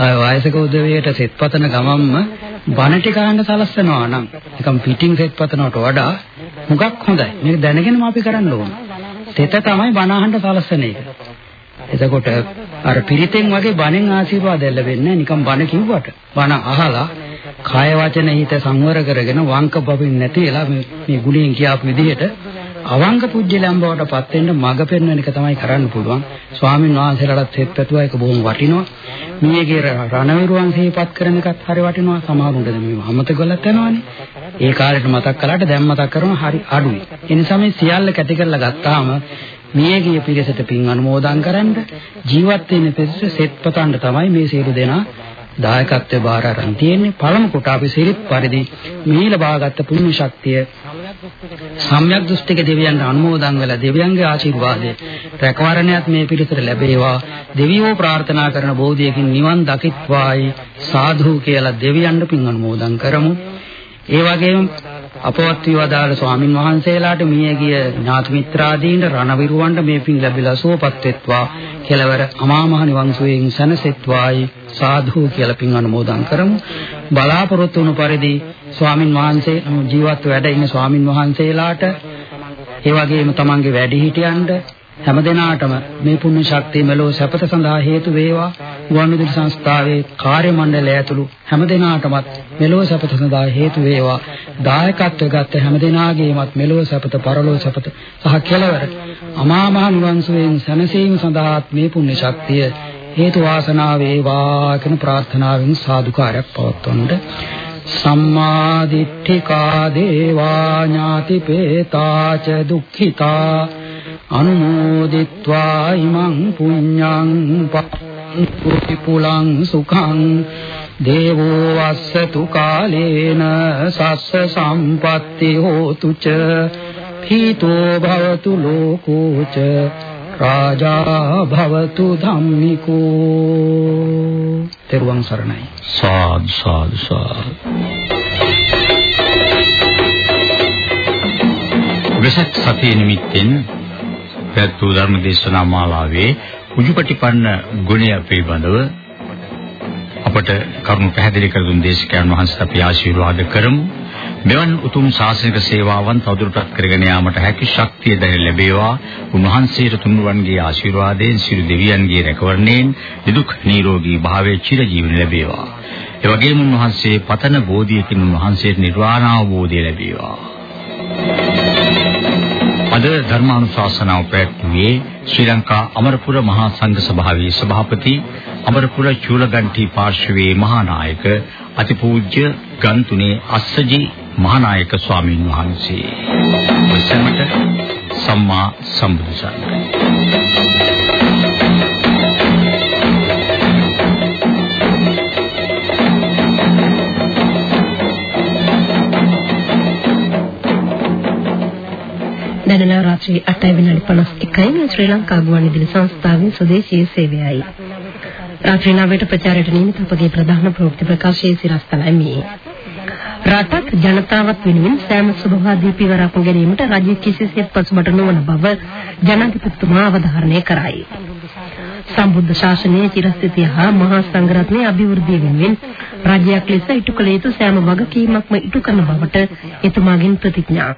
ආය වයසක උදවියට සෙත්පතන ගමන්ම බණ ටික අහන්න සලස්සනවා නම් නිකම් පිටින් සෙත්පතනවට වඩා හුඟක් හොඳයි. මේක දැනගෙනම අපි කරන්න ඕන. සෙත තමයි බණ අහන්න සලස්සන එක. එතකොට අර පිරිතෙන් වගේ බණෙන් ආශිර්වාද ලැබෙන්නේ නිකම් බණ කිව්වට. බණ අහලා කාය වචන හිත සංවර කරගෙන වංක බබින් නැති වෙලා මේ ගුණයෙන් කියාපු විදිහට අවංක පුජ්‍යලම් බවට පත් වෙන්න මඟ පෙන්වන එක තමයි කරන්න පුළුවන්. ස්වාමීන් වහන්සේලාටත් සෙත් පැතුවා ඒක බොහොම වටිනවා. මේගේ රණවිරුවන් සිහිපත් කරන එකත් හරි වටිනවා. සමහරුන්ට මේ අමතක කරලත් යනවානේ. ඒ කාලේට මතක් කළාට දැන් මතක් කරනවා හරි අඩුයි. ඒ නිසා මේ සියල්ල කැටි කරලා ගත්තාම මියගිය පිරිසට පින් අනුමෝදන් කරන්න ජීවත් වෙන පිරිස සෙත් පතන්න තමයි මේ සියලු දෙනා දායකත්වයේ බාර අරන් තියෙන්නේ පළමු කොට අපි සිරිත් පරිදි මේ ලබාගත් පුණ්‍ය ශක්තිය සම්‍යක් දෘෂ්ටික දෙවියන්ට අනුමෝදන් වෙලා දෙවියන්ගේ ආශිර්වාදය රැකවරණයත් මේ පිළිතර ලැබේවා. දෙවියෝ ප්‍රාර්ථනා කරන බෝධියකින් නිවන් දකිත්වායි සාධු කියලා දෙවියන්ට පින් අනුමෝදන් කරමු. ඒ වගේම අපවත් වේවදාල ස්වාමින් වහන්සේලාට මියගිය ඥාති මිත්‍රාදීන්ට රණවිරුවන්ට මේ පින් ලැබිලා සුවපත් වෙත්වා කෙලවර අමා මහ නිවන් සුවයෙන් සැනසෙත්වායි සාධු කියලා පින් අනුමෝදන් කරමු. බලාපොරොත්තු වුණු පරිදි ස්වාමින් වහන්සේ ජීවත් වැඩ ඉන්න ස්වාමින් වහන්සේලාට ඒ වගේම තමන්ගේ වැඩිහිටියන්ට හැම දිනාටම මේ පුණ්‍ය ශක්තිය මෙලොව සැපත සඳහා හේතු වේවා. ගුවන්විදුලි සංස්ථාවේ කාර්ය මණ්ඩලය ඇතුළු හැම දිනාටමත් මෙලොව සැපත සඳහා හේතු වේවා. දායකත්ව ගත්ත හැම දිනාගේමත් මෙලොව සැපත පරලොව සැපත සහ කෙලවර අමා මහ නිවන් සුවයෙන් සැනසීම සඳහාත් මේ පුණ්‍ය ශක්තිය හේතු වාසනා වේවා කියන ප්‍රාර්ථනාවෙන් සාදුකාරයක් පවත්වන්නට සම්මා දිට්ඨිකා දේවා ඥාති පේතාච දුක්ඛිතා අනුමෝදිත්වා ඉමං පුඤ්ඤං පුපුලං සුඛං දේවෝ වස්සතු කාලේන සස්ස සම්පatti හෝතු ච පීතෝ භවතු ලෝකෝ ච රාජා භවතු ධම්මිකෝ තෙරුවන් සරණයි සාද් සාද් සාද් වෙසක් සතිය නිමිත්තෙන් පැවැත් වූ ධර්ම දේශනා මාලාවේ උජුපටිපන්න ගුණය පිළිබඳව අපට කරුණු පැහැදිලි කර දුන් දේශකයන් වහන්සේට අපි ආශිර්වාද කරමු. මෙවන් උතුම් ශාසනික සේවාවන් තවදුරටත් කරගෙන යාමට හැකි ශක්තිය දැන ලැබේවා. උන්වහන්සේට තුන්වන්ගේ ආශිර්වාදයෙන් සියලු දෙවියන්ගේ රැකවරණයෙන් නිදුක් නිරෝගී භාවයේ චිරජීවන ලැබේවා. ඒ වගේම උන්වහන්සේ පතන බෝධියකින් උන්වහන්සේට නිර්වාණ අවබෝධය ලැබේවා. අද ධර්මානුශාසනාව පැවැත්වුවේ ශ්‍රී ලංකා අමරපුර මහා සංඝ සභාවේ සභාපති අමරපුර චූලගන්ටි පාර්ශවයේ මහානායක අතිපූජ්‍ය ගන්තුනේ අස්සජි මහානායක ස්වාමීන් වහන්සේ. ඔසමට සම්මා සම්බුදු සරණයි. දැනලා රාත්‍රී 8 විනාඩි 51යි මේ ශ්‍රී ලංකා ගුවන්විදුලි සංස්ථාවේ ස්වදේශීය සේවයයි. රාත්‍රී 9ට ප්‍රචාරයට නියමිත අපගේ ප්‍රධාන ප්‍රවෘත්ති ප්‍රකාශයේ සිරස්තලයි මේ. රටක් ජනතාවත් වෙනුවෙන් සෑම සුභවාදී පියවරක් ගැනීමට රජය කිසිසේත් පසුබට නොවන බව ජනාධිපතිතුමා අවධාරණය කරයි. සම්බුද්ධ ශාසනයේ චිරස්ථිතිය හා මහා සංඝරත්නයේ අභිවෘද්ධිය වෙනුවෙන් රජයක් ලෙස ඉටු කළ යුතු සෑම වගකීමක්ම ඉටු කරන බවට එතුමාගෙන් ප්‍රතිඥා